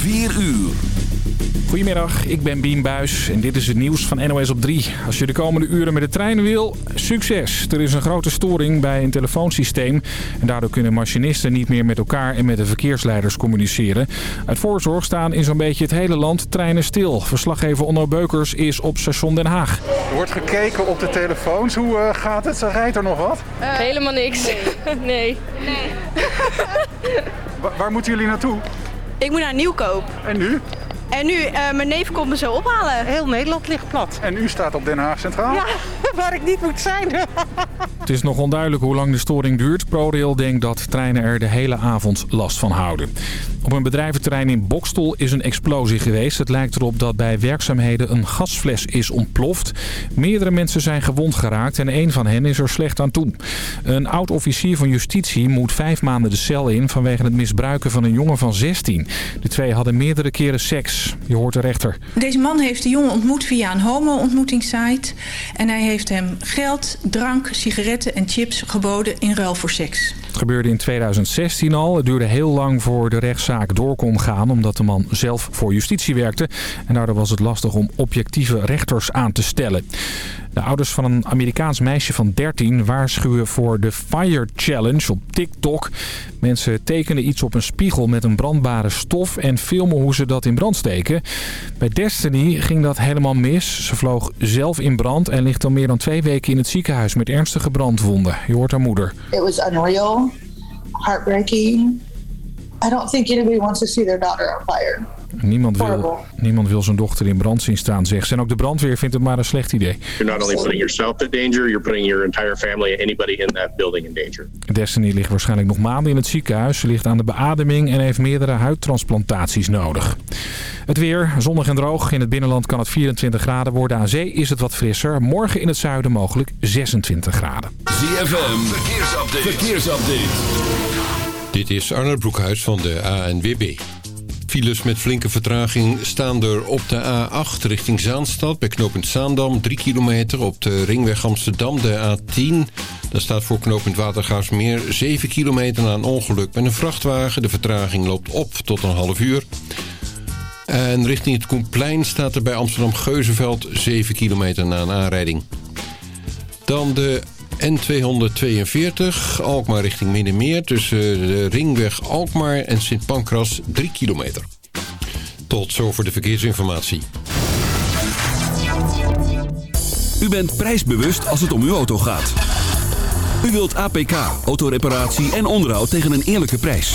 4 uur. Goedemiddag, ik ben Bien Buis en dit is het nieuws van NOS op 3. Als je de komende uren met de trein wil, succes. Er is een grote storing bij een telefoonsysteem. En daardoor kunnen machinisten niet meer met elkaar en met de verkeersleiders communiceren. Uit voorzorg staan in zo'n beetje het hele land treinen stil. Verslaggever Onno Beukers is op station Den Haag. Er wordt gekeken op de telefoons. Hoe uh, gaat het? Rijdt er nog wat? Uh, Helemaal niks. Nee. nee. nee. Waar, waar moeten jullie naartoe? Ik moet naar Nieuwkoop. En nu? En nu, uh, mijn neef komt me zo ophalen. Heel Nederland ligt plat. En u staat op Den Haag Centraal? Ja, waar ik niet moet zijn. Het is nog onduidelijk hoe lang de storing duurt. ProRail denkt dat treinen er de hele avond last van houden. Op een bedrijventerrein in Bokstol is een explosie geweest. Het lijkt erop dat bij werkzaamheden een gasfles is ontploft. Meerdere mensen zijn gewond geraakt en een van hen is er slecht aan toe. Een oud-officier van justitie moet vijf maanden de cel in... vanwege het misbruiken van een jongen van 16. De twee hadden meerdere keren seks. Je hoort de rechter. Deze man heeft de jongen ontmoet via een homo-ontmoetingssite. En hij heeft hem geld, drank, sigaretten en chips geboden in ruil voor seks. Het gebeurde in 2016 al. Het duurde heel lang voor de rechtszaak door kon gaan... omdat de man zelf voor justitie werkte. En daardoor was het lastig om objectieve rechters aan te stellen. De ouders van een Amerikaans meisje van 13 waarschuwen voor de Fire Challenge op TikTok. Mensen tekenen iets op een spiegel met een brandbare stof en filmen hoe ze dat in brand steken. Bij Destiny ging dat helemaal mis. Ze vloog zelf in brand en ligt al meer dan twee weken in het ziekenhuis met ernstige brandwonden. Je hoort haar moeder. It was unreal, heartbreaking. I don't think anybody wants to see their daughter on fire. Niemand wil, niemand wil zijn dochter in brand zien staan, zegt ze. En ook de brandweer vindt het maar een slecht idee. You're not only putting yourself in danger, you're putting your entire family and anybody in that building in danger. Destiny ligt waarschijnlijk nog maanden in het ziekenhuis. Ze ligt aan de beademing en heeft meerdere huidtransplantaties nodig. Het weer, zonnig en droog. In het binnenland kan het 24 graden worden. Aan zee is het wat frisser. Morgen in het zuiden mogelijk 26 graden. ZFM, verkeersupdate. verkeersupdate. Dit is Arnold Broekhuis van de ANWB. Files met flinke vertraging staan er op de A8 richting Zaanstad... bij knooppunt Zaandam, 3 kilometer op de ringweg Amsterdam, de A10. Daar staat voor knooppunt Watergaasmeer 7 kilometer na een ongeluk met een vrachtwagen. De vertraging loopt op tot een half uur. En richting het Koenplein staat er bij Amsterdam-Geuzenveld 7 kilometer na een aanrijding. Dan de N242, Alkmaar richting Middenmeer... tussen de ringweg Alkmaar en Sint Pancras 3 kilometer. Tot zover de verkeersinformatie. U bent prijsbewust als het om uw auto gaat. U wilt APK, autoreparatie en onderhoud tegen een eerlijke prijs.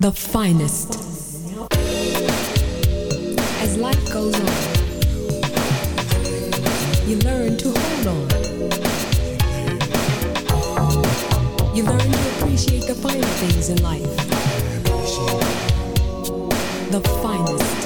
The finest. As life goes on, you learn to hold on. You learn to appreciate the finer things in life. The finest.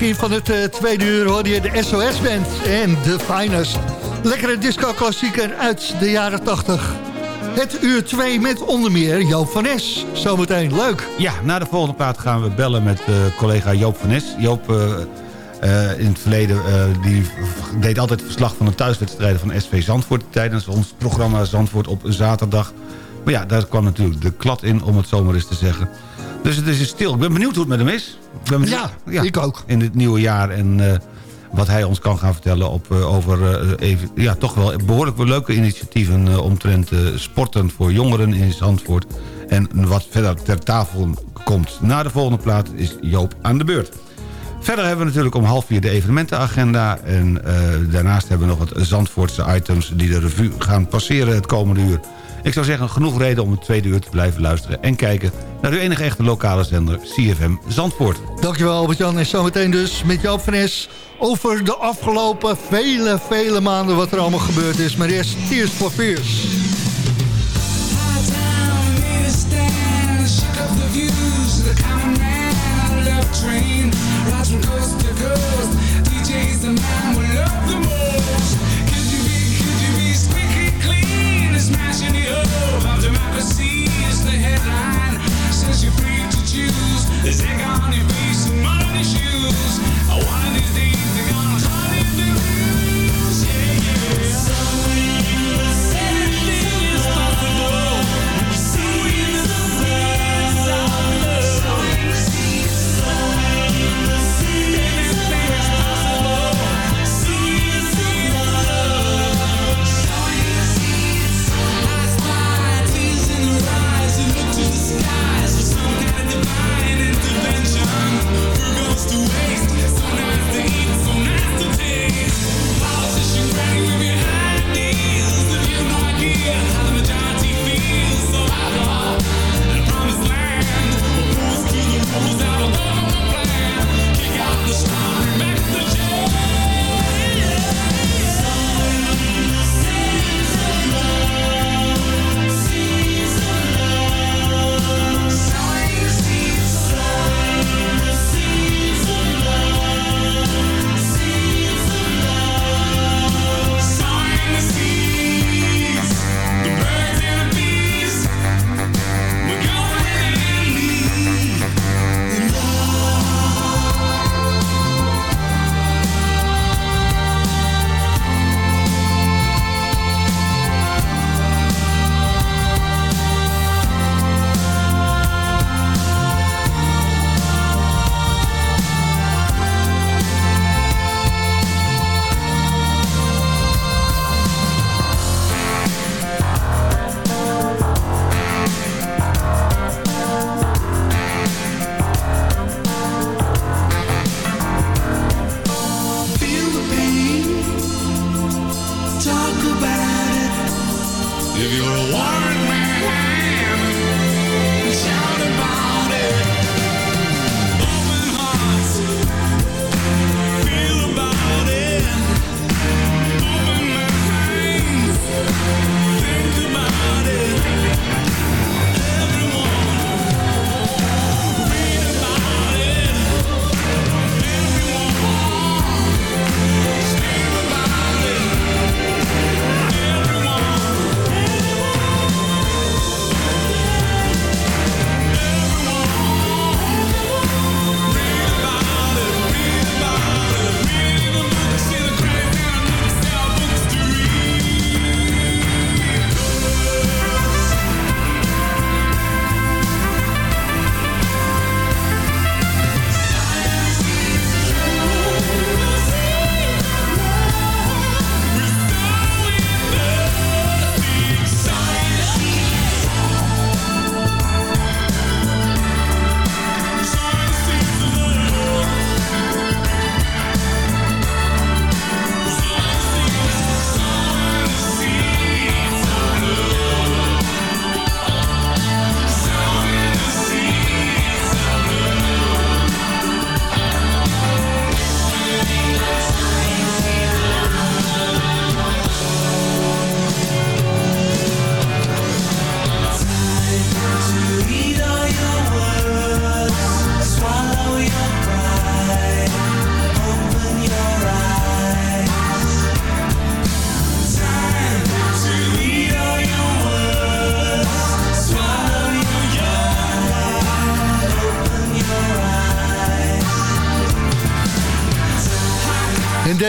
Van het eh, tweede uur hoorde je de SOS-band en The Finest. Lekkere disco-klassieker uit de jaren 80. Het uur 2 met onder meer Joop van Es. Zometeen, leuk. Ja, na de volgende plaat gaan we bellen met eh, collega Joop van Nes. Joop eh, in het verleden die deed altijd verslag van de thuiswedstrijden van SV Zandvoort... tijdens ons programma Zandvoort op zaterdag. Maar ja, daar kwam natuurlijk de klad in, om het zomaar eens te zeggen. Dus het is stil. Ik ben benieuwd hoe het met hem is. Ben benieuwd- Ja, ik ook. In het nieuwe jaar en... eh, wat hij ons kan gaan vertellen op, eh, over eh, even, ja, toch wel behoorlijk leuke initiatieven... omtrent sporten voor jongeren in Zandvoort. En wat verder ter tafel komt. Na de volgende plaat is Joop aan de beurt. Verder hebben we natuurlijk om half vier de evenementenagenda. En daarnaast hebben we nog wat Zandvoortse items... die de revue gaan passeren het komende uur. Ik zou zeggen, genoeg reden om het tweede uur te blijven luisteren... en kijken naar uw enige echte lokale zender, CFM Zandvoort. Dankjewel Albert-Jan. En zometeen dus met Joop van Es over de afgelopen vele, vele maanden wat er allemaal gebeurd is. Maar eerst Tears for Fears. Train rides from coast to coast. DJ's the man democracy is the headline. Says you're free to choose. There's egg on your face and your shoes. One of these days they're gonna hunt in the. Yeah, yeah. Anything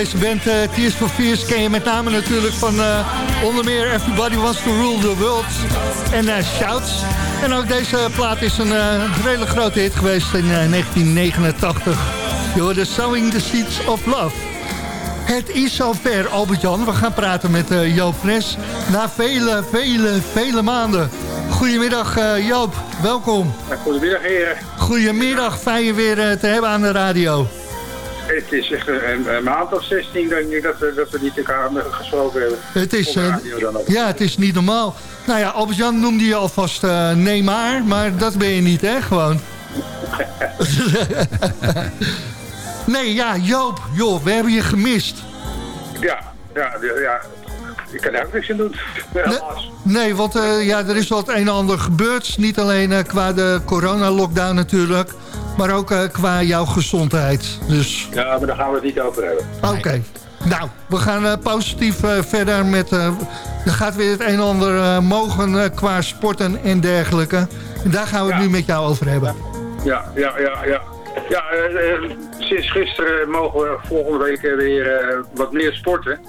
deze band eh, Tears for Fears ken je met name natuurlijk van eh, onder meer Everybody Wants to Rule the World en eh, Shouts. En ook deze plaat is een redelijk grote hit geweest in eh, 1989. Je hoorde Sowing the Seeds of Love. Het is zover, Albert-Jan. We gaan praten met Joop Fres na vele, vele, vele maanden. Goedemiddag Joop, welkom. Goedemiddag heren. Goedemiddag, fijn je weer te hebben aan de radio. Het is echt een, een maand of 16 denk ik dat we, dat we niet elkaar gesproken hebben. Het is, eh, ja, het is niet normaal. Nou ja, Albert-Jan noemde je alvast eh Neymar, maar dat ben je niet, hè? Gewoon. nee, ja, Joop, joh, we hebben je gemist. Ja, ja, ja. Ik kan daar ook niks aan doen. Nee, want eh, ja, er is het een en ander gebeurd. Niet alleen eh, qua de corona-lockdown natuurlijk, maar ook eh, qua jouw gezondheid. Dus, Ja, maar daar gaan we het niet over hebben. oké. Nou, we gaan eh, positief eh, verder met... eh, er gaat weer het een en ander mogen qua sporten en dergelijke. En daar gaan we het nu met jou over hebben. Ja, ja, ja, ja. Ja, sinds gisteren mogen we volgende week weer eh, wat meer sporten.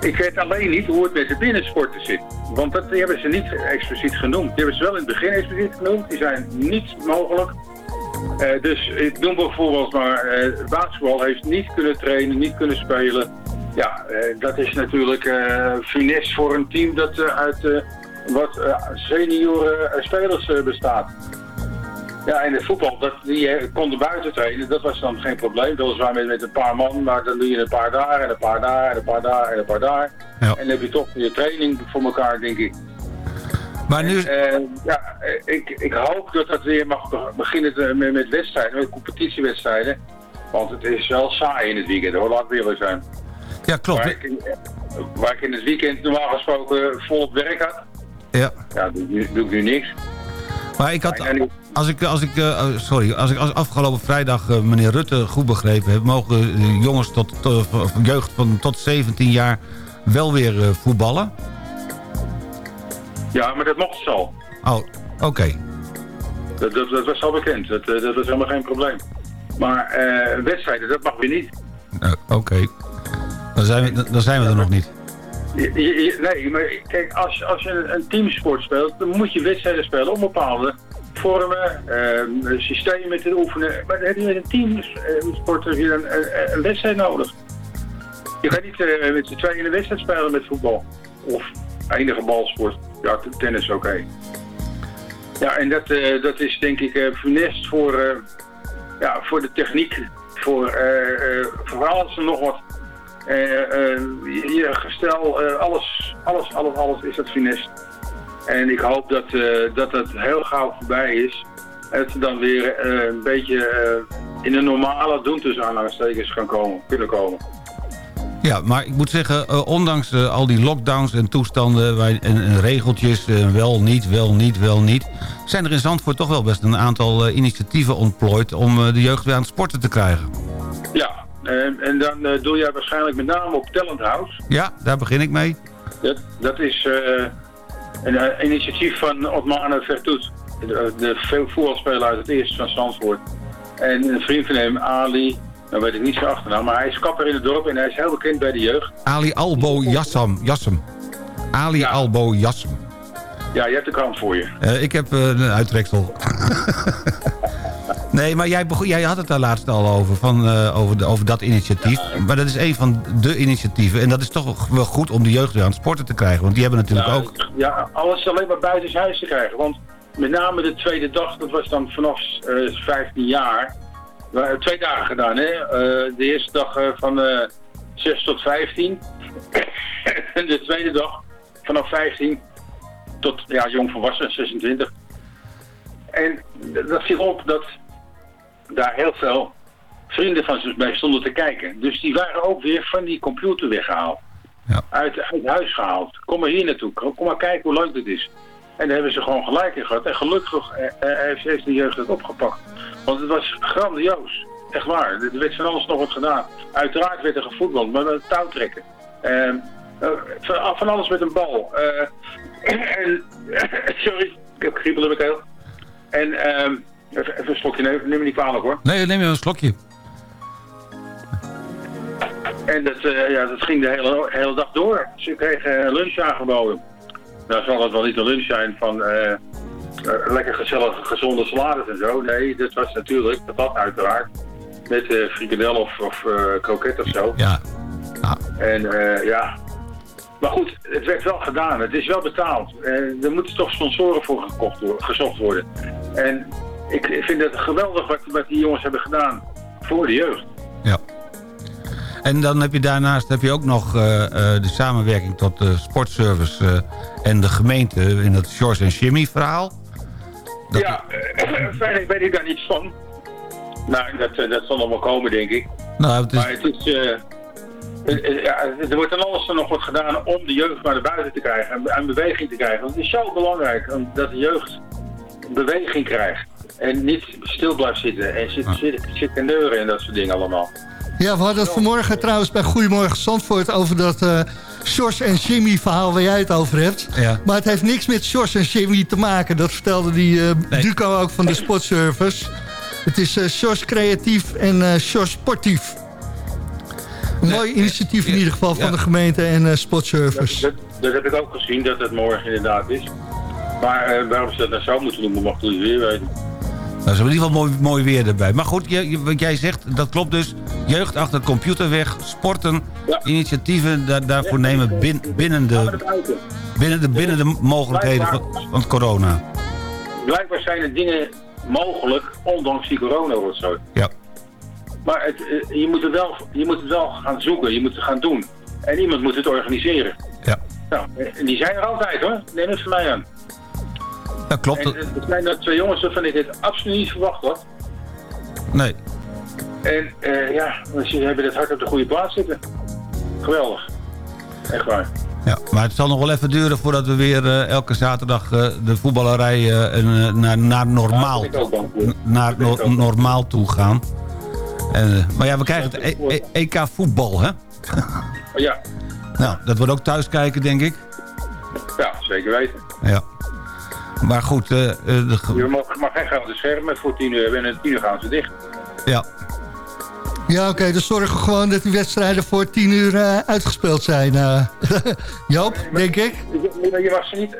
Ik weet alleen niet hoe het met de binnensporten zit. Want dat die hebben ze niet expliciet genoemd. Die hebben ze wel in het begin expliciet genoemd. Die zijn niet mogelijk. Eh, dus ik noem bijvoorbeeld maar, eh basketbal heeft niet kunnen trainen, niet kunnen spelen. Ja, eh, dat is natuurlijk eh finesse voor een team dat uit wat senioren spelers bestaat. Ja, en het voetbal, dat, die konden buiten trainen, dat was dan geen probleem. Weliswaar met, met een paar man, maar dan doe je een paar daar en een paar daar en een paar daar en een paar daar. En dan heb je toch je training voor elkaar, denk ik. Maar nu... Eh, ja, ik, ik hoop dat dat weer mag be- beginnen met, met wedstrijden, met competitiewedstrijden. Want het is wel saai in het weekend, hoor, laat eerlijk zijn. Ja, klopt. Waar ik, in, waar ik in het weekend normaal gesproken volop werk had, Ja. ja, doe, ik nu- doe ik nu niks. Maar ik had, als ik, als ik, eh, sorry, als ik als afgelopen vrijdag eh, meneer Rutte goed begrepen heb, mogen jongens tot, jeugd van tot 17 jaar wel weer voetballen. Ja, maar dat mocht ze al. Oh, oké. Dat, dat, dat was al bekend, dat, eh, dat was helemaal geen probleem. Maar eh, wedstrijden, dat mag weer niet. Eh, oké. Dan, zijn we, dan zijn we er nog niet. Je- je- je- nee, maar kijk, als, als je een, teamsport speelt, dan moet je wedstrijden spelen op bepaalde vormen, eh, systemen te oefenen. Maar dan heb je met een teamsport heb je een, een, wedstrijd nodig. Je gaat niet met z'n tweeën een wedstrijd spelen met voetbal. Of enige balsport. Ja, tennis oké. Ja, en dat, eh, dat is denk ik eh funest voor, eh, ja, voor de techniek. Voor, eh, eh, voor alles en nog wat. Je gestel, alles, alles, alles, alles is het finest. En ik hoop dat, dat het heel gauw voorbij is. Dat ze dan weer een beetje in een normale doen tussen aanhalingstekens gaan komen, kunnen komen. Ja, maar ik moet zeggen, eh, ondanks eh, al die lockdowns en toestanden waar- en, en regeltjes, eh, wel, niet, wel, niet, wel, niet... zijn er in Zandvoort toch wel best een aantal initiatieven ontplooid... om de jeugd weer aan het sporten te krijgen. Ja, en, en dan doe jij waarschijnlijk met name op Talent House. Ja, daar begin ik mee. Dat, dat is een initiatief van Otmane Vertoet. De, de voetbalspeler uit het eerste van Zandvoort. En een vriend van hem, Ali, dan weet ik niet zijn achternaam, maar hij is kapper in het dorp en hij is heel bekend bij de jeugd. Ali Albo Jassam. Jassem. Ali Albo Jassem. Ja, je hebt de krant voor je. Eh, ik heb eh, een uittreksel. nee, maar jij, jij had het daar laatst al over, van, eh, over, de, over dat initiatief. Maar dat is een van de initiatieven. En dat is toch wel goed om de jeugd weer aan het sporten te krijgen. Want die hebben natuurlijk ja, ook... Ja, alles alleen maar buitenshuis te krijgen. Want met name de tweede dag, dat was dan vanaf eh 15 jaar. We hebben twee dagen gedaan, hè. Eh, de eerste dag eh, van eh 6 tot 15. en de tweede dag vanaf 15 tot ja, jong volwassen, 26. En dat viel op dat daar heel veel vrienden van ze bij stonden te kijken. Dus die waren ook weer van die computer weggehaald. Uit, uit huis gehaald. Kom maar hier naartoe. Kom kom maar kijken hoe leuk dit is. En daar hebben ze gewoon gelijk in gehad. En gelukkig eh, eh, heeft heeft de jeugd het opgepakt. Want het was grandioos. Echt waar. Er werd van alles nog wat gedaan. Uiteraard werd er gevoetbald, maar met touwtrekken. Ehm, eh, van, alles met een bal. Eh, en, sorry, ik heb kriebel in mijn keel. En ehm, even, even een slokje nemen, neem me niet kwalijk hoor. Nee, neem je een slokje. En dat, ja, dat ging de hele, hele dag door. Ze kregen lunch aangeboden. Nou zal het wel niet een lunch zijn van eh, eh, lekker gezellig gezonde salades en zo. Nee, dat was natuurlijk, dat had uiteraard. Met eh frikandel of, of kroket of zo. Ja. En ja, maar goed, het werd wel gedaan. Het is wel betaald. Er moeten toch sponsoren voor gekocht worden, gezocht worden. En ik, ik vind het geweldig wat, wat die jongens hebben gedaan voor de jeugd. En dan heb je daarnaast heb je ook nog eh, eh, de samenwerking tot de sportservice eh, en de gemeente in het George en Jimmy verhaal. Ja, verder weet ik daar niets van. Nou, dat, dat zal nog wel komen, denk ik. Nou, het is, Maar het is... ja, er wordt dan alles er nog wat gedaan om de jeugd naar de buiten te krijgen en, en beweging te krijgen. Want het is zo belangrijk dat de jeugd beweging krijgt. En niet stil blijft zitten en zit, zit, zit te neuren en dat soort dingen allemaal. Ja, we hadden het vanmorgen trouwens bij Goedemorgen Zandvoort... over dat eh Sjors en Jimmy verhaal waar jij het over hebt. Ja. Maar het heeft niks met Sjors en Jimmy te maken. Dat vertelde die eh Duco ook van de Sportservice. Het is eh Sjors creatief en eh Sjors sportief. Een mooi initiatief in ieder geval van de gemeente en eh Sportservice. Dat, dat heb ik ook gezien, dat het morgen inderdaad is. Maar waarom ze dat nou zo moeten doen, mag ik niet weer weten. Nou, ze hebben in ieder geval mooi, mooi weer erbij. Maar goed, je, wat jij zegt, dat klopt dus. Jeugd achter de computer weg, sporten, initiatieven da- daarvoor nemen bin- binnen, de, binnen, de, binnen de mogelijkheden van, corona. Blijkbaar zijn er dingen mogelijk, ondanks die corona wordt zo. Ja. Maar het, eh, je, moet het wel, je moet het wel gaan zoeken, je moet het gaan doen. En iemand moet het organiseren. Ja. Nou, en die zijn er altijd hoor, neem het van mij aan. Dat klopt. En eh, er zijn er twee jongens waarvan ik dit absoluut niet verwacht had. Nee. En eh, ja, ze hebben het hart op de goede plaats zitten. Geweldig. Echt waar. Ja, maar het zal nog wel even duren voordat we weer eh, elke zaterdag eh, de voetballerij eh, eh, naar, naar normaal, Ja, naar no- normaal toe gaan. En, eh, maar ja, we krijgen het E- E- EK voetbal, hè? Ja, Nou, dat wordt ook thuis kijken, denk ik. ja, zeker weten. Ja. Maar goed, eh, eh, de ge- Je mag, mag geen grote schermen voor 10 uur en een 10 uur gaan ze dicht. ja. Ja, oké, dus zorgen gewoon dat die wedstrijden voor tien uur eh, uitgespeeld zijn. eh. Joop, denk ik. Je, je mag ze niet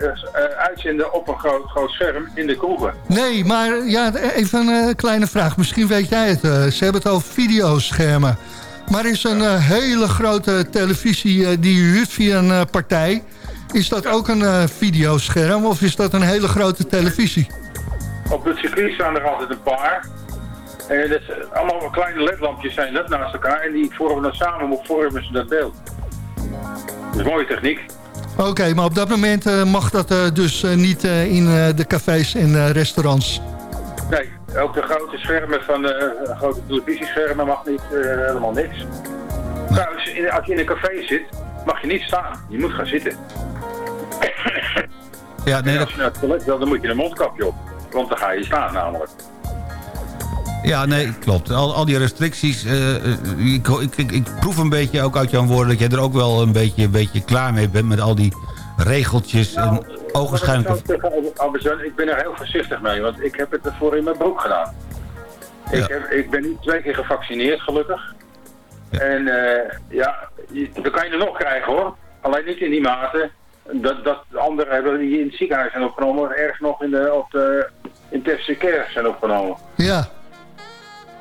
uitzenden op een groot, groot scherm in de kroegen. Nee, maar ja, even een eh, kleine vraag. Misschien weet jij het. eh, ze hebben het over videoschermen. Maar is een hele grote televisie die je huurt via een eh, partij... is dat ook een eh, videoscherm of is dat een hele grote televisie? Op het circuit staan er altijd een paar. En dat is allemaal kleine ledlampjes zijn dat naast elkaar. En die vormen dan samen, vormen ze dat beeld. Dat is mooie techniek. Oké, maar op dat moment eh, mag dat eh, dus eh, niet eh, in eh, de cafés en eh, restaurants. Nee, ook de grote schermen van de grote televisieschermen mag niet, eh, helemaal niks. Trouwens, in, als je in een café zit, mag je niet staan. Je moet gaan zitten. Ja, nee, en dat, als je naar het toilet wil, dan moet je een mondkapje op. Want dan ga je staan namelijk. ja, nee, klopt. Al, al die restricties, eh, eh, ik, ik, ik, ik proef een beetje ook uit jouw woorden... dat jij er ook wel een beetje, een beetje klaar mee bent met al die regeltjes en ogenschijnlijke... Ik, ik ben er heel voorzichtig mee, want ik heb het ervoor in mijn broek gedaan. Ik, heb, ik ben niet twee keer gevaccineerd, gelukkig. En eh, ja, dan kan je er nog krijgen hoor. Alleen niet in die mate dat, dat anderen hebben die in het ziekenhuis zijn opgenomen... of ergens nog in de, op de intensive care zijn opgenomen. Ja,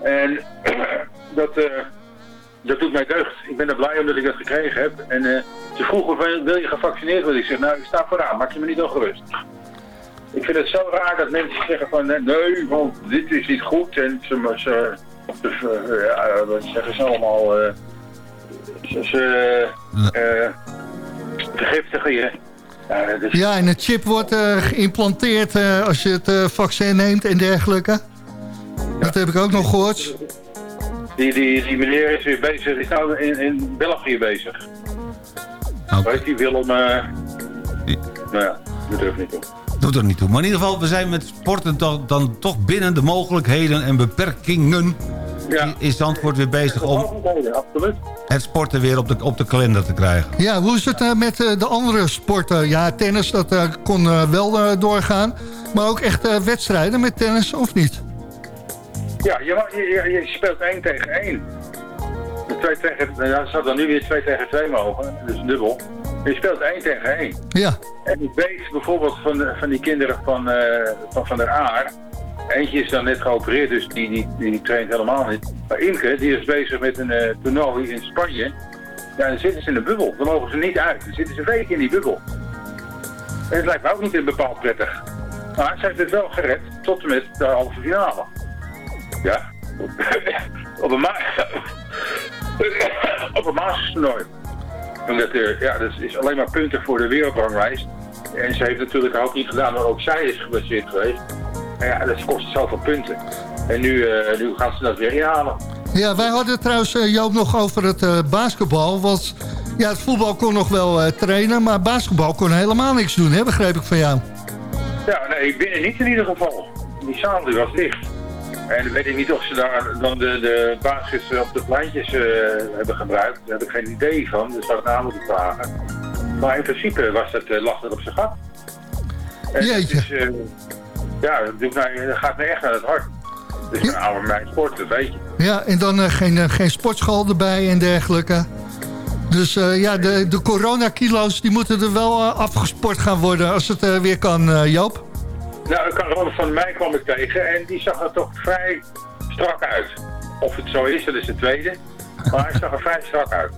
En dat, eh, dat doet mij deugd. Ik ben er blij omdat ik dat gekregen heb. En eh, ze vroegen wil je gevaccineerd worden? Ik zeg, nou, ik sta vooraan, maak je me niet ongerust. Ik vind het zo raar dat mensen zeggen van, nee, want dit is niet goed. En ze, ze, ze, eh, ja, wat zeggen ze allemaal? ze, ze vergiftigen je. Ja, is- ja en een chip wordt eh, geïmplanteerd eh, als je het eh, vaccin neemt en dergelijke. Dat heb ik ook nog gehoord. Die, die, die meneer is weer bezig, is nou in, in België bezig. Weet je, Willem... eh nou ja, dat durf ik niet op. Doet er niet toe. Maar in ieder geval, we zijn met sporten dan, dan toch binnen de mogelijkheden en beperkingen... Ja. is Zandvoort weer bezig om het sporten weer op de, op de kalender te krijgen. Ja, hoe is het eh, met eh, de andere sporten? Ja, tennis, dat eh, kon wel doorgaan. Maar ook echt eh, wedstrijden met tennis, of niet? Ja, je, je, je, je speelt 1 tegen 1. De twee tegen, nou ja, zou dan nu weer 2 tegen 2 mogen, dus dubbel. Je speelt 1 tegen 1. Ja. En ik weet bijvoorbeeld van, van die kinderen van, eh, van Van der Aar. Eentje is dan net geopereerd, dus die, die, die traint helemaal niet. Maar Imke, die is bezig met een eh, toernooi in Spanje. Ja, dan zitten ze in de bubbel. Dan mogen ze niet uit. Dan zitten ze weken in die bubbel. En het lijkt me ook niet bepaald prettig. Maar ze heeft het wel gered tot en met de halve finale. Ja. op een ma op een Masters-toernooi. Omdat, eh, ja, dat is alleen maar punten voor de wereldranglijst. En ze heeft natuurlijk ook niet gedaan, maar ook zij is geblesseerd geweest. En ja, dat kost zoveel punten. En nu, eh, nu gaan ze dat weer inhalen. Ja, wij hadden het trouwens, eh, Joop, nog over het eh, basketbal. Want ja, het voetbal kon nog wel trainen, maar basketbal kon helemaal niks doen, hè, begreep ik van jou. Ja, nee, binnen niet in ieder geval. Die zaal die was dicht. En weet ik niet of ze daar dan de, de basis op de pleintjes hebben gebruikt. Daar heb ik geen idee van, dus ik na moeten vragen. Maar in principe was dat, eh, lag dat op zijn gat. En Jeetje. Het is, ja, dat, doet mij, dat gaat me echt naar het hart. Het is een oude mijn sport, dat weet je. Ja, en dan eh, geen, eh, geen sportschool erbij en dergelijke. Dus eh, ja, de, de coronakilo's die moeten er wel afgesport gaan worden als het weer kan, Joop. Nou, een kameraad van mij kwam ik tegen en die zag er toch vrij strak uit. Of het zo is, dat is de tweede. Maar hij zag er vrij strak uit.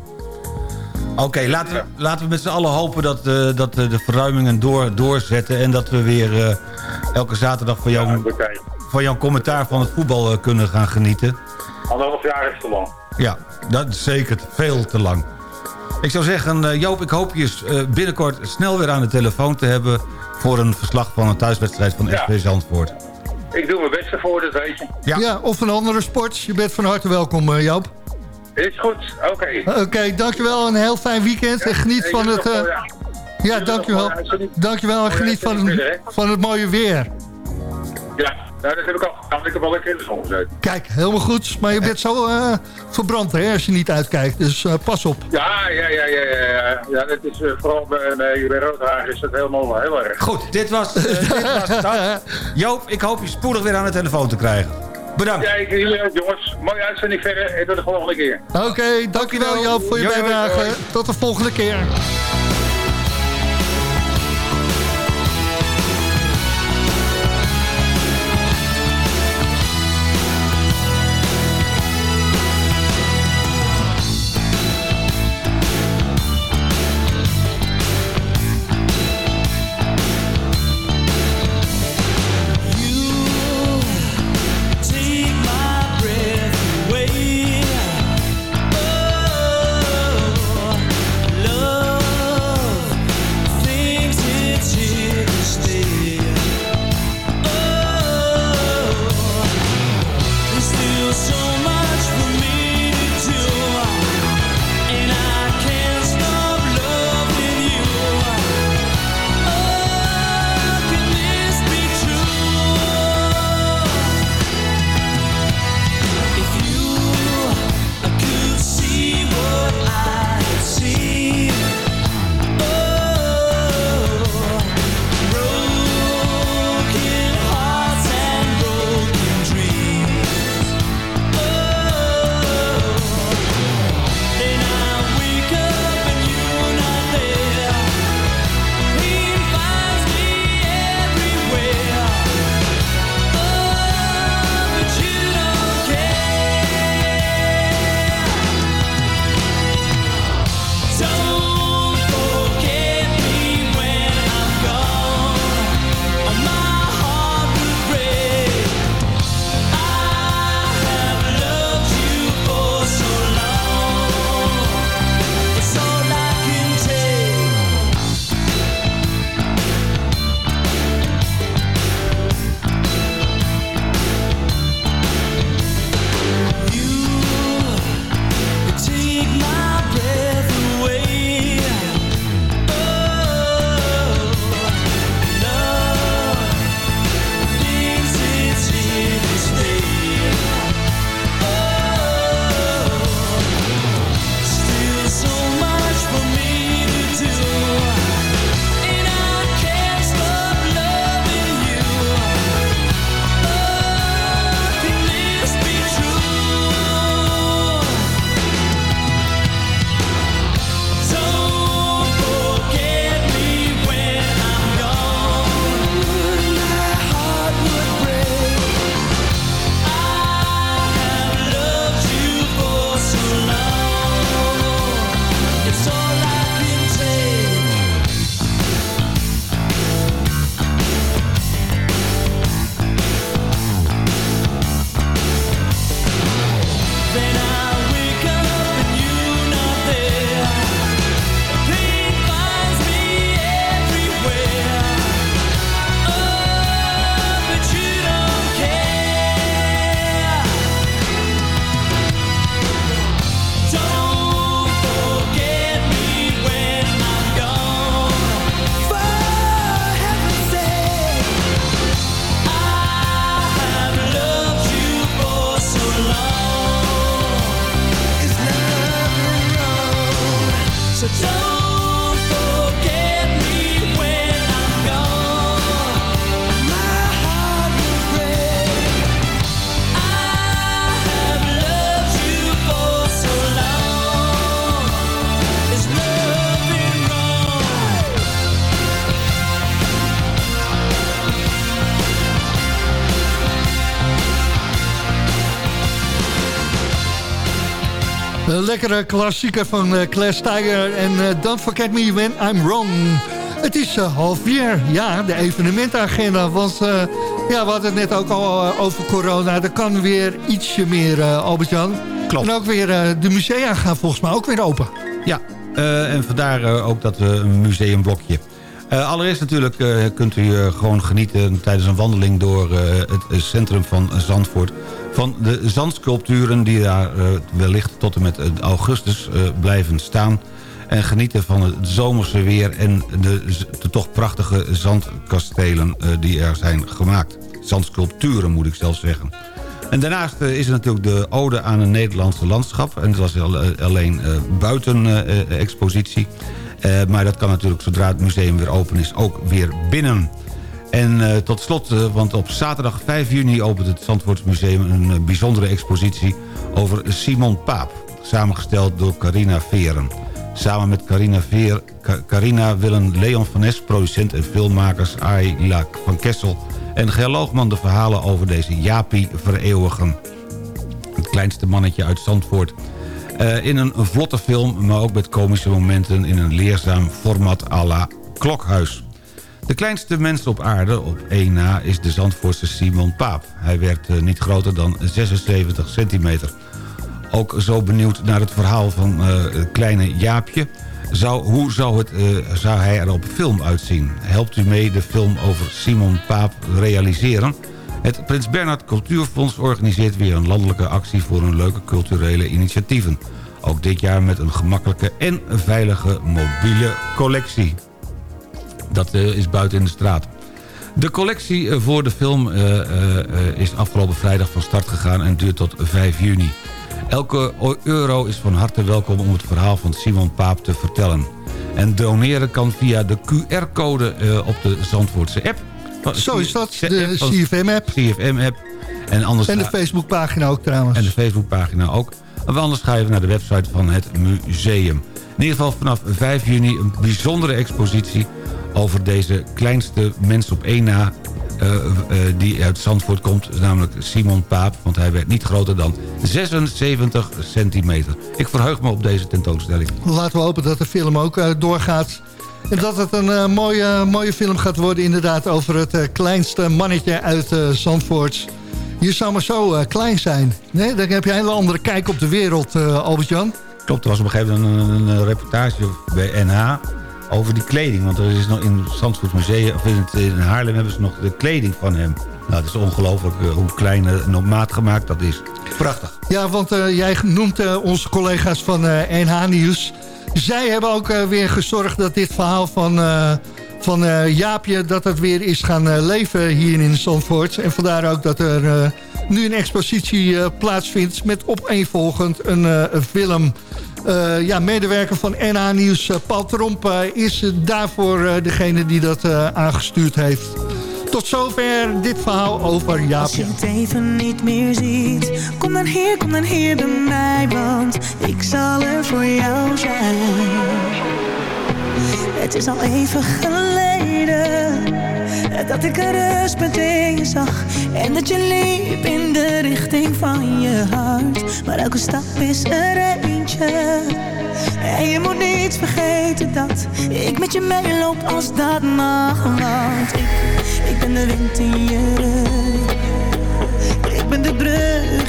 Oké, laten, we, laten we met z'n allen hopen dat, eh, dat eh, de verruimingen door, doorzetten... en dat we weer eh, elke zaterdag van, jouw van jouw commentaar van het voetbal kunnen gaan genieten. Anderhalf jaar is te lang. Ja, dat is zeker veel te lang. Ik zou zeggen, eh, Joop, ik hoop je eh, binnenkort snel weer aan de telefoon te hebben... voor een verslag van een thuiswedstrijd van Ja. SP Zandvoort. Ik doe mijn best ervoor, dat weet je. Ja. of een andere sport. Je bent van harte welkom, eh, Joop. Is goed, oké. Oké, dankjewel. Een heel fijn weekend. en geniet van het... eh, wel, ja. ja, dankjewel. Dankjewel en geniet van, van het mooie weer. Ja, nou, dat heb ik al gedaan. Ik heb al lekker in de zon gezeten. Kijk, helemaal goed. Maar je bent zo eh, verbrand hè, als je niet uitkijkt. Dus eh, pas op. Ja, ja, ja, ja, ja. ja. Ja, dat is eh, vooral bij, bij, bij Roodhagen is dat helemaal heel erg. Goed, dit was, dit was het dan. Joop, ik hoop je spoedig weer aan de telefoon te krijgen. Bedankt. Ja, ik, jullie ook, jongens. Mooie uitzending verder en tot de volgende keer. Oké, dankjewel Joop voor je bijdrage. Tot de volgende keer. Lekkere klassieker van eh, Claire Steiger en eh, Don't Forget Me When I'm Wrong. Het is eh, half vier, ja, de evenementagenda. Want ja, we hadden het net ook al over corona. Er kan weer ietsje meer, Albert-Jan. Klopt. En ook weer de musea gaan volgens mij ook weer open. Ja, en vandaar ook dat we een museumblokje. Allereerst natuurlijk kunt u gewoon genieten tijdens een wandeling door het centrum van Zandvoort... van de zandsculpturen die daar eh, wellicht tot en met eh, augustus eh, blijven staan... en genieten van het zomerse weer en de, de toch prachtige zandkastelen die er zijn gemaakt. Zandsculpturen moet ik zelf zeggen. En daarnaast is er natuurlijk de ode aan een Nederlandse landschap. En dat was al- alleen buiten expositie. Maar dat kan natuurlijk zodra het museum weer open is ook weer binnen. En eh, tot slot, eh, want op zaterdag 5 juni opent het Zandvoortsmuseum... een eh, bijzondere expositie over Simon Paap. Samengesteld door Carina Veren. Samen met Carina, Veer, Ca- Carina willen Leon van Nes, producent en filmmakers... Ayla van Kessel en Ger Loogman de verhalen over deze Jaapie vereeuwigen. Het kleinste mannetje uit Zandvoort. In een vlotte film, maar ook met komische momenten... in een leerzaam format à la Klokhuis. De kleinste mens op aarde, op één na, is de Zandvoortse Simon Paap. Hij werd eh, niet groter dan 76 centimeter. Ook zo benieuwd naar het verhaal van het kleine Jaapje. Zou, hoe zou, het, eh, zou hij er op film uitzien? Helpt u mee de film over Simon Paap realiseren? Het Prins Bernhard Cultuurfonds organiseert weer een landelijke actie... voor een leuke culturele initiatieven. Ook dit jaar met een gemakkelijke en veilige mobiele collectie. Dat eh, is buiten in de straat. De collectie eh, voor de film eh, is afgelopen vrijdag van start gegaan en duurt tot 5 juni. Elke euro is van harte welkom om het verhaal van Simon Paap te vertellen. En doneren kan via de QR-code op de Zandvoortse app. Zo is dat, de CFM-app. CFM-app. En, anders En de Facebookpagina ook trouwens. en de Facebookpagina ook. Of anders ga je naar de website van het museum. In ieder geval vanaf 5 juni een bijzondere expositie... over deze kleinste mens op één na... eh, eh, die uit Zandvoort komt, namelijk Simon Paap. Want hij werd niet groter dan 76 centimeter. Ik verheug me op deze tentoonstelling. Laten we hopen dat de film ook eh, doorgaat. En dat het een mooie, mooie film gaat worden inderdaad... over het kleinste mannetje uit Zandvoort. Je zou maar zo klein zijn. Nee, dan heb je een hele andere kijk op de wereld, Albert-Jan. Klopt, er was op een gegeven moment een, een, een reportage bij NH over die kleding. Want er is nog in het Zandvoort Museum, of in, het, Haarlem hebben ze nog de kleding van hem. Nou, het is ongelooflijk eh, hoe klein en op maat gemaakt dat is. Prachtig. Ja, want eh, jij noemt eh, onze collega's van NH Nieuws. Zij hebben ook weer gezorgd dat dit verhaal van, van Jaapje... dat het weer is gaan leven hier in Zandvoort. En vandaar ook dat er nu een expositie plaatsvindt... met opeenvolgend een, een film... Eh, ja, medewerker van NH Nieuws, eh, Paul Tromp, eh, is daarvoor degene die dat aangestuurd heeft. Tot zover dit verhaal over Als je het even niet meer ziet Kom dan hier, kom dan hier bij mij Want ik zal er voor jou zijn Het is al even geleden Dat ik een in je zag. En dat je liep in de richting van je hart. Maar elke stap is er eentje. En je moet niet vergeten dat Ik met je meeloop als dat mag Want ik, ik ben de wind in je rug. Ik ben de brug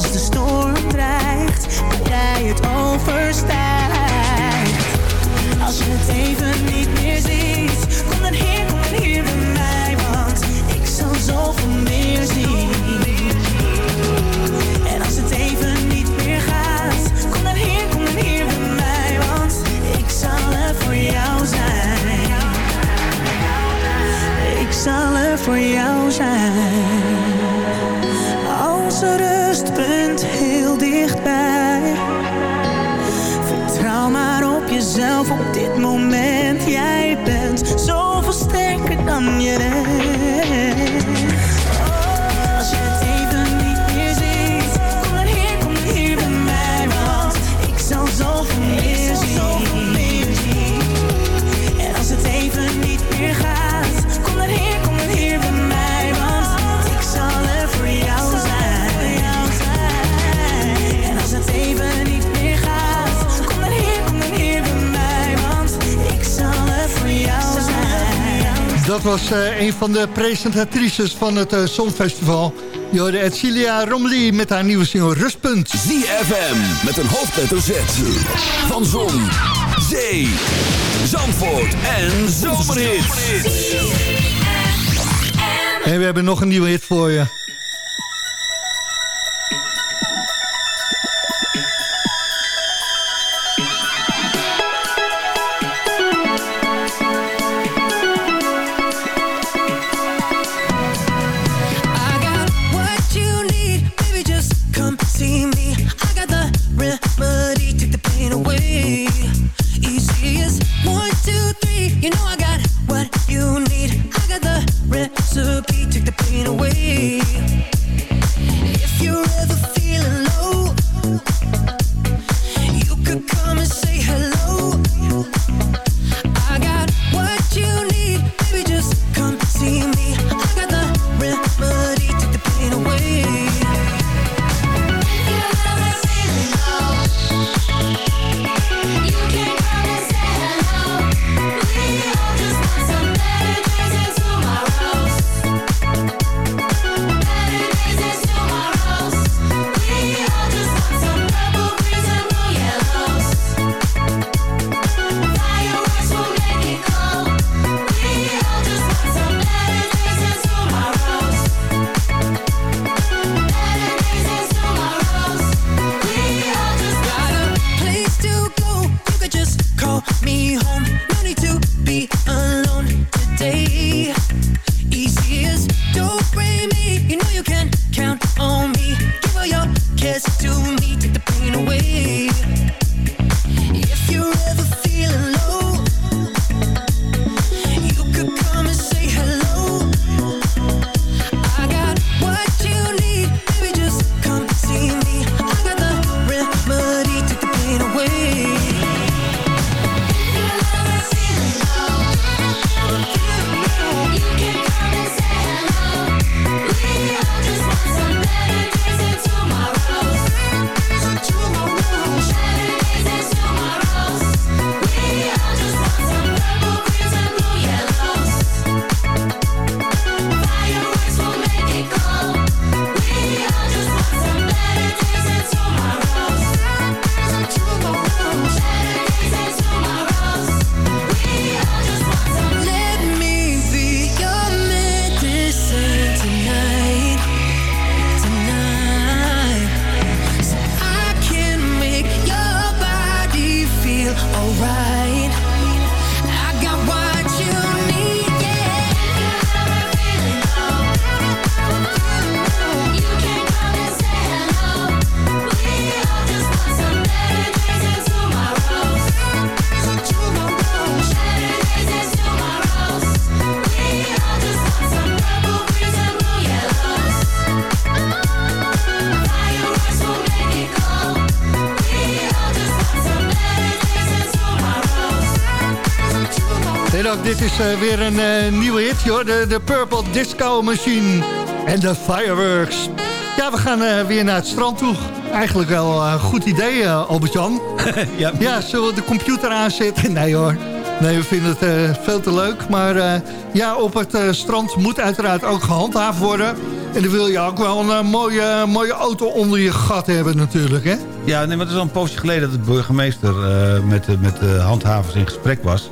Zegt dat jij het overstijgt. Als je het even niet meer ziet, kom dan hier, kom dan hier bij mij, want ik zal zoveel meer zien. En als het even niet meer gaat, kom dan hier, kom dan hier bij mij, want ik zal er voor jou zijn. Ik zal er voor jou zijn. Als een Dat was eh, een van de presentatrices van het eh, Songfestival. Hoorde Edcilia Romley met haar nieuwe single Rustpunt. ZFM met een hoofdletter Z. Van Zon, Zee, Zandvoort en Zomerhits. En we hebben nog een nieuwe hit voor je. Dit is eh, weer een eh, nieuwe hit, hoor. De, de Purple Disco Machine en de Fireworks. Ja, we gaan eh, weer naar het strand toe. Eigenlijk wel een goed idee, Albert-Jan. ja. ja, zullen we de computer aanzetten? Nee hoor. Nee, we vinden het veel te leuk. Maar ja, op het strand moet uiteraard ook gehandhaafd worden. En dan wil je ook wel een mooie, mooie auto onder je gat hebben natuurlijk, hè? Ja, nee, maar het is al een poosje geleden dat de burgemeester eh, met, met de handhavers in gesprek was.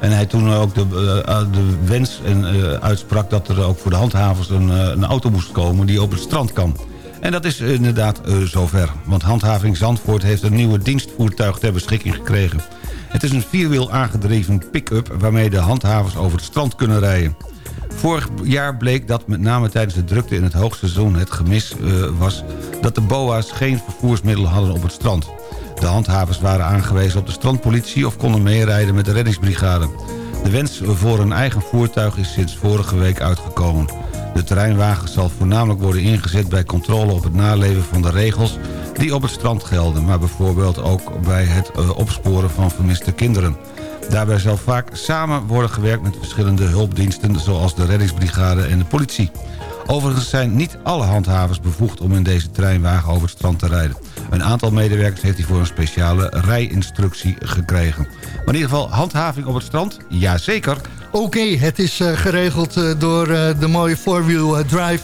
En hij toen ook de, eh, de wens en, eh, uitsprak dat er ook voor de handhavers een, eh, een auto moest komen die op het strand kan. En dat is inderdaad eh, zover. Want Handhaving Zandvoort heeft een nieuwe dienstvoertuig ter beschikking gekregen. Het is een vierwiel aangedreven pick-up waarmee de handhavers over het strand kunnen rijden. Vorig jaar bleek dat met name tijdens de drukte in het hoogseizoen het gemis eh, was... dat de BOA's geen vervoersmiddel hadden op het strand. De handhavers waren aangewezen op de strandpolitie of konden meerijden met de reddingsbrigade. De wens voor een eigen voertuig is sinds vorige week uitgekomen. De terreinwagen zal voornamelijk worden ingezet bij controle op het naleven van de regels die op het strand gelden... maar bijvoorbeeld ook bij het eh, opsporen van vermiste kinderen. Daarbij zal vaak samen worden gewerkt met verschillende hulpdiensten... zoals de reddingsbrigade en de politie. Overigens zijn niet alle handhavers bevoegd om in deze treinwagen over het strand te rijden. Een aantal medewerkers heeft hiervoor een speciale rijinstructie gekregen. Maar in ieder geval, handhaving op het strand? Jazeker. Oké, het is eh, geregeld eh, door eh, de mooie four-wheel drive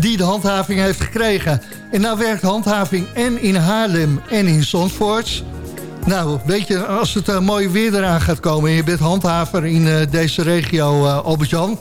die de handhaving heeft gekregen. En nou werkt handhaving en in Haarlem en in Zandvoort. Nou, weet je, als het mooi weer eraan gaat komen... en je bent handhaver in deze regio, Albert-Jan...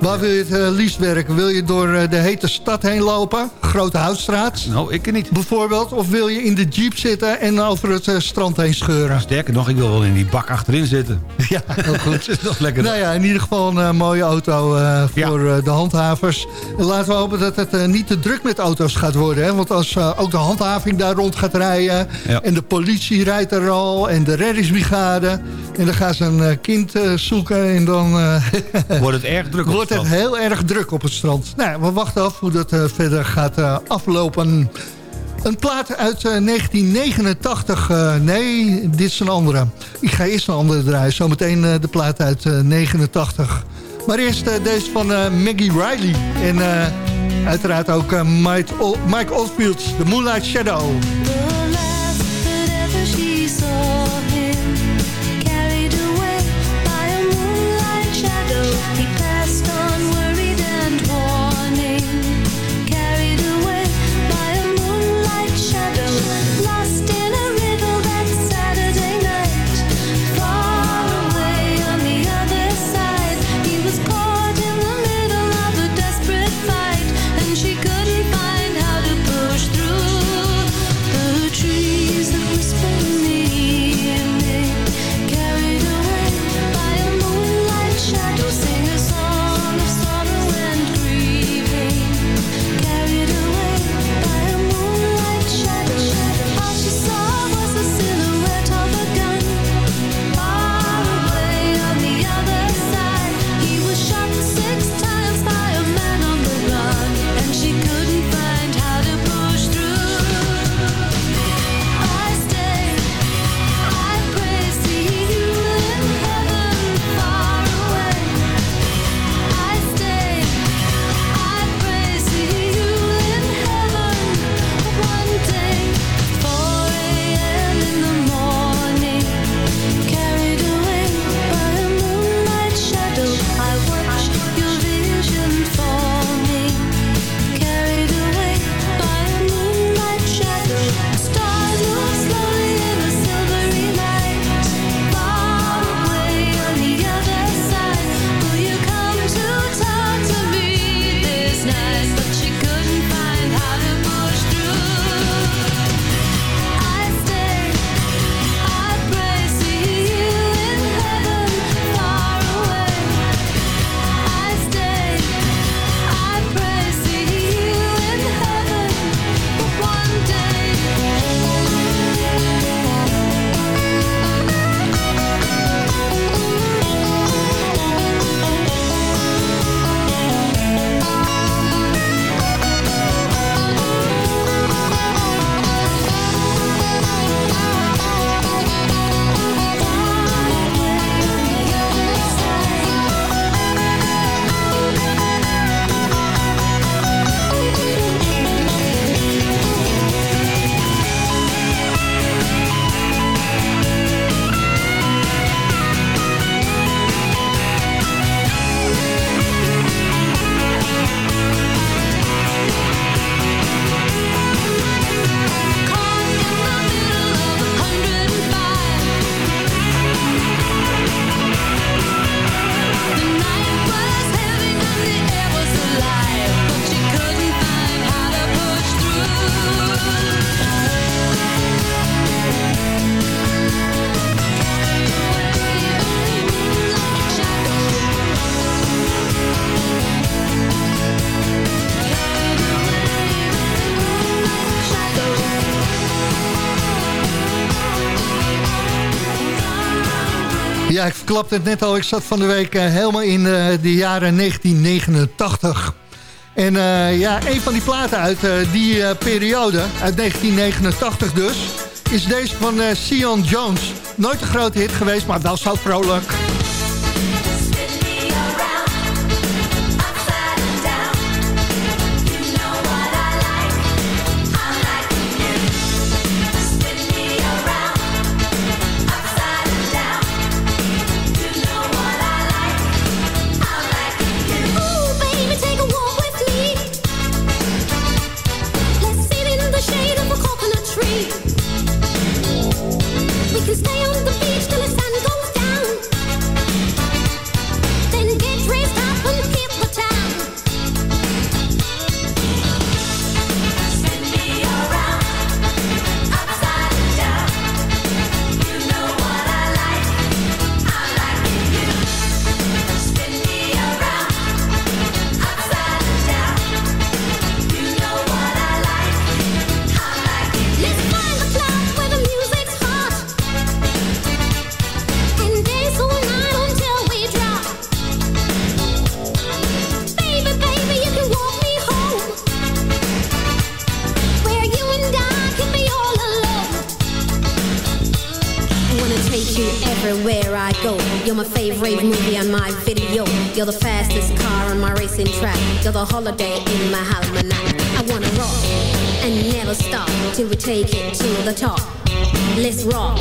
waar wil je het eh, liefst werken? Wil je door eh, de hete stad heen lopen? Grote Houtstraat? Nou, ik niet. Bijvoorbeeld. Of wil je in de jeep zitten en over het eh, strand heen scheuren? Sterker nog, ik wil wel in die bak achterin zitten. Ja, heel goed. dat is nog lekker. Nou ja, in ieder geval een mooie auto voor de handhavers. En laten we hopen dat het niet te druk met auto's gaat worden. Hè? Want als ook de handhaving daar rond gaat rijden... Ja. en de politie rijdt er al en de reddingsbrigade... en dan gaan ze een kind zoeken en dan... Wordt het erg druk op Strand. heel erg druk op het strand. Nou, we wachten af hoe dat eh, verder gaat eh, aflopen. Een plaat uit eh, 1989. eh, nee, dit is een andere. Ik ga eerst een andere draaien. Zometeen de plaat uit eh, 89. Maar eerst deze van Maggie Riley. En uiteraard ook Mike Oldfield, The Moonlight Shadow. Verklapte het net al. Ik zat van de week eh, helemaal in eh, de jaren 1989. En eh, ja, een van die platen uit die periode, uit 1989 dus... is deze van Sion Jones. Nooit een grote hit geweest, maar wel zo vrolijk. Go. You're my favorite movie on my video. You're the fastest car on my racing track. You're the holiday in my almanac. I wanna rock and never stop till we take it to the top. Let's rock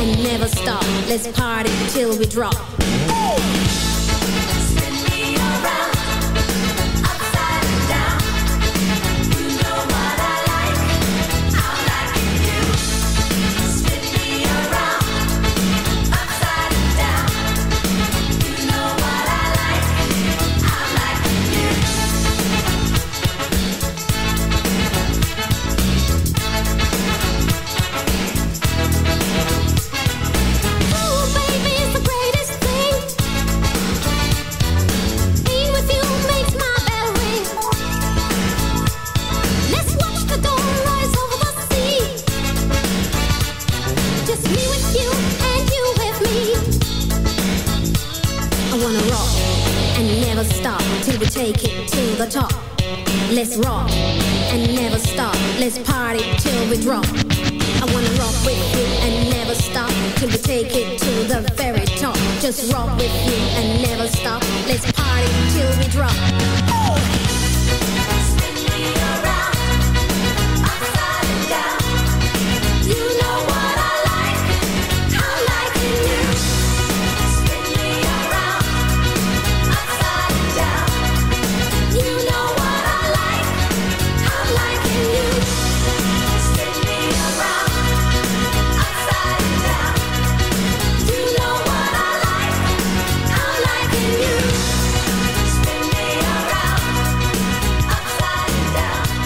and never stop. Let's party till we drop. Spin Just with you and never stop. Let's party till we drop.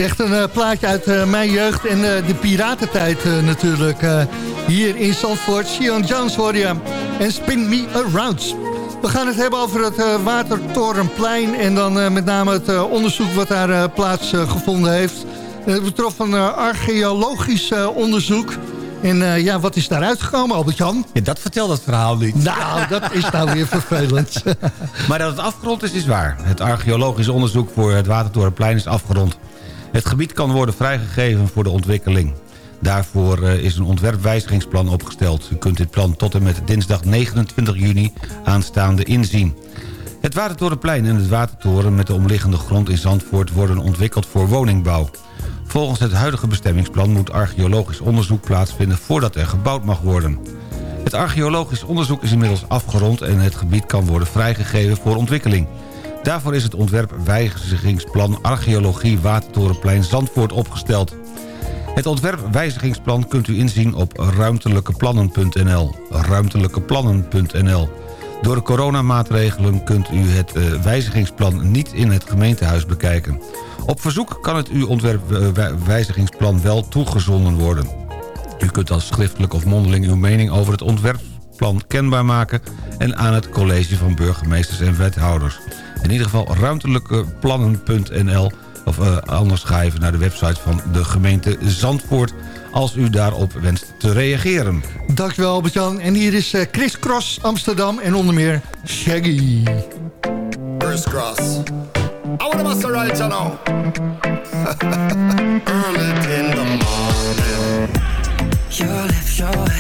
Echt een eh, plaatje uit eh, mijn jeugd en eh, de piratentijd natuurlijk. hier in Zandvoort. Sion Jones hoor je. En Spin Me Around. We gaan het hebben over het Watertorenplein. En dan met name het onderzoek wat daar plaatsgevonden heeft. Het betrof een archeologisch onderzoek. En ja, wat is daaruit gekomen, Albert-Jan? Ja, dat vertelt het verhaal niet. Nou, dat is nou weer vervelend. Maar dat het afgerond is, is waar. Het archeologisch onderzoek voor het Watertorenplein is afgerond. Het gebied kan worden vrijgegeven voor de ontwikkeling. Daarvoor eh, is een ontwerpwijzigingsplan opgesteld. U kunt dit plan tot en met dinsdag 29 juni aanstaande inzien. Het Watertorenplein en het Watertoren met de omliggende grond in Zandvoort... worden ontwikkeld voor woningbouw. Volgens het huidige bestemmingsplan moet archeologisch onderzoek plaatsvinden... voordat er gebouwd mag worden. Het archeologisch onderzoek is inmiddels afgerond... en het gebied kan worden vrijgegeven voor ontwikkeling. Daarvoor is het ontwerpwijzigingsplan Archeologie Watertorenplein Zandvoort opgesteld. Het ontwerpwijzigingsplan kunt u inzien op ruimtelijkeplannen.nl. Ruimtelijkeplannen.nl. Door de coronamaatregelen kunt u het eh, wijzigingsplan niet in het gemeentehuis bekijken. Op verzoek kan het uw ontwerpwijzigingsplan wel toegezonden worden. U kunt als schriftelijk of mondeling uw mening over het ontwerpplan kenbaar maken... en aan het college van burgemeesters en wethouders. In ieder geval ruimtelijkeplannen.nl of eh, anders ga even naar de website van de gemeente Zandvoort. als u daarop wenst te reageren. Dankjewel Albert-Jan. En hier is eh, Chris Cross Amsterdam en onder meer Shaggy. Chris Cross. I wanna bust a right, you know. Early in the morning. Ass, your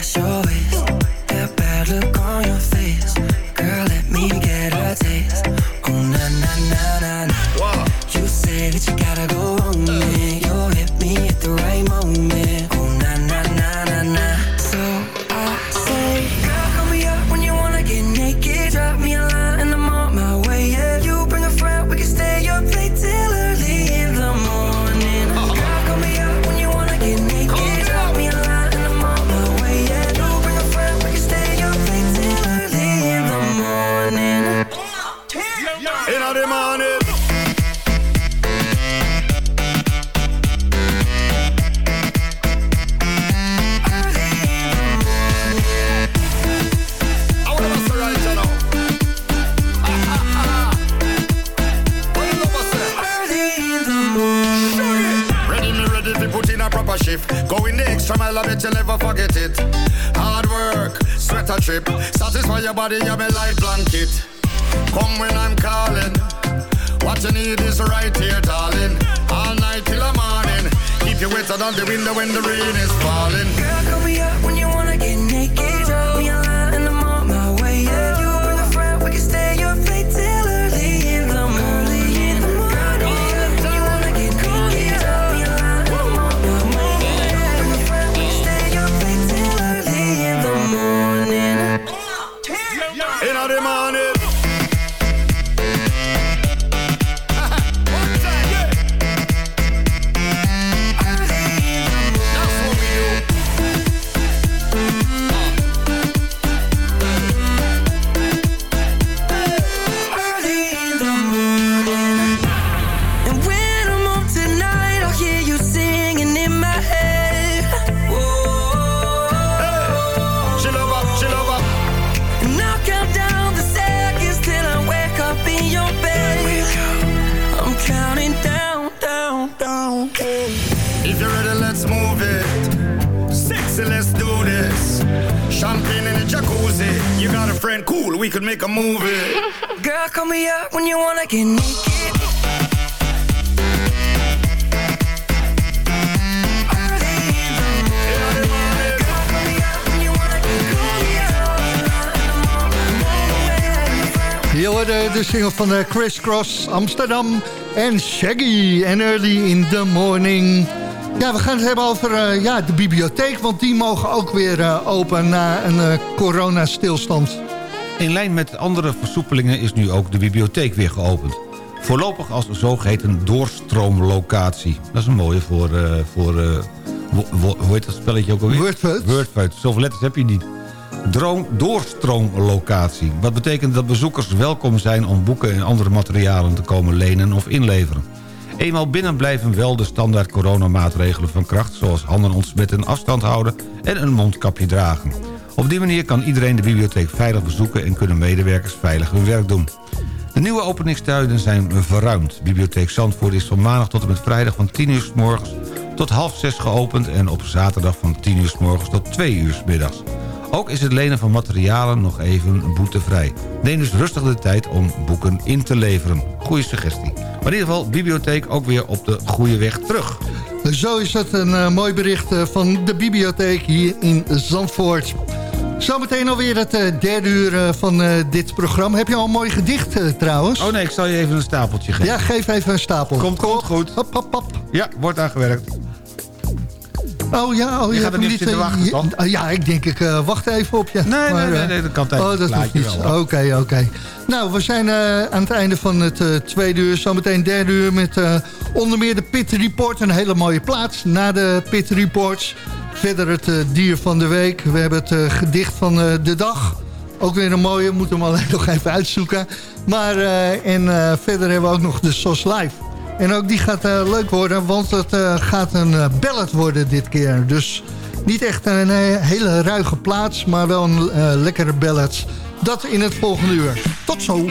call me up when you wanna get naked. Je hoorde de single van eh, Chris Cross, Amsterdam en Shaggy en Early in the Morning. Ja, we gaan het hebben over eh, ja, de bibliotheek, want die mogen ook weer eh, open na een eh, coronastilstand. In lijn met andere versoepelingen is nu ook de bibliotheek weer geopend. Voorlopig als zogeheten doorstroomlocatie. Dat is een mooie voor... eh, voor eh, hoe heet dat spelletje ook alweer? Wordfeud. Wordfeud. Zoveel letters heb je niet. Droom, doorstroomlocatie. Wat betekent dat bezoekers welkom zijn om boeken en andere materialen te komen lenen of inleveren. Eenmaal binnen blijven wel de standaard coronamaatregelen van kracht... zoals handen ontsmetten, afstand houden en een mondkapje dragen. Op die manier kan iedereen de bibliotheek veilig bezoeken... en kunnen medewerkers veilig hun werk doen. De nieuwe openingstijden zijn verruimd. Bibliotheek Zandvoort is van maandag tot en met vrijdag van 10 uur s morgens tot half 6 geopend... en op zaterdag van 10 uur s morgens tot 2 uur middags. Ook is het lenen van materialen nog even boetevrij. Neem dus rustig de tijd om boeken in te leveren. Goeie suggestie. Maar in ieder geval, bibliotheek ook weer op de goede weg terug. Zo is het een eh, mooi bericht eh, van de bibliotheek hier in Zandvoort. Zometeen alweer het eh, derde uur eh, van eh, dit programma. Heb je al een mooi gedicht trouwens? Oh nee, ik zal je even een stapeltje geven. Ja, geef even een stapel. Komt, komt goed. Hop, hop, hop. Ja, wordt aangewerkt. Oh ja, oh, Je gaat hebt er niet zitten eh, wachten, je- toch? ja, ik denk ik wacht even op je. Nee, nee, nee, nee, dat kan tijdens Oh, dat hoeft plaatje niet. Oké, oké. Nou, we zijn aan het einde van het eh, tweede uur. Zometeen derde uur met onder meer de Pit Report. Een hele mooie plaats na de Pit Reports. Verder het eh, dier van de week. We hebben het eh, gedicht van eh, de dag. Ook weer een mooie, moeten hem alleen nog even uitzoeken. Maar, en verder hebben we ook nog de SOS Live. En ook die gaat leuk worden, want het gaat een ballad worden dit keer. Dus niet echt een hele ruige plaats, maar wel een lekkere ballad. Dat in het volgende uur. Tot zo.